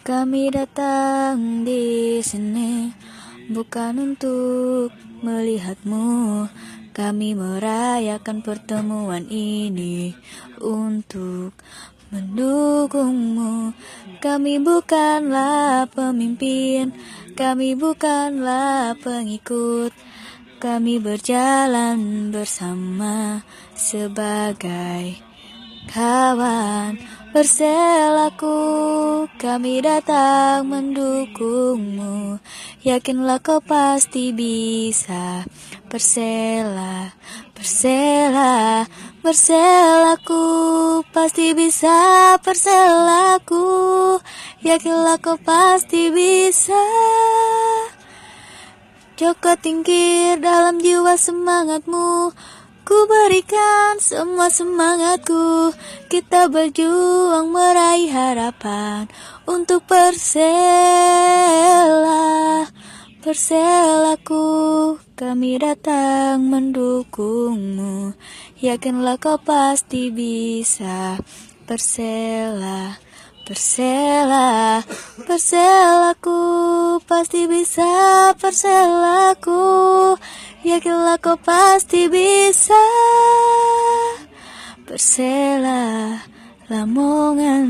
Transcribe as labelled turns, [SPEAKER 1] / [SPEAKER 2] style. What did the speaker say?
[SPEAKER 1] Kami datang di sini bukan untuk melihatmu. Kami merayakan pertemuan ini untuk mendukungmu. Kami bukanlah pemimpin, kami bukanlah pengikut. Kami berjalan bersama sebagai kawan berselaku kami datang mendukungmu. Yakinlah kau pasti bisa. Persela, Persela, Perselaku Pasti bisa Perselaku Yakinlah kau pasti bisa. Joko tingkir dalam jiwa semangatmu Ku berikan semua semangatku. Kita berjuang meraih harapan Untuk Persela Perselaku Kami datang mendukungmu. Yakinlah kau pasti bisa. Persela Persela Perselaku Pasti bisa. Perselaku Yakinlah kau pasti bisa Persela Lamongan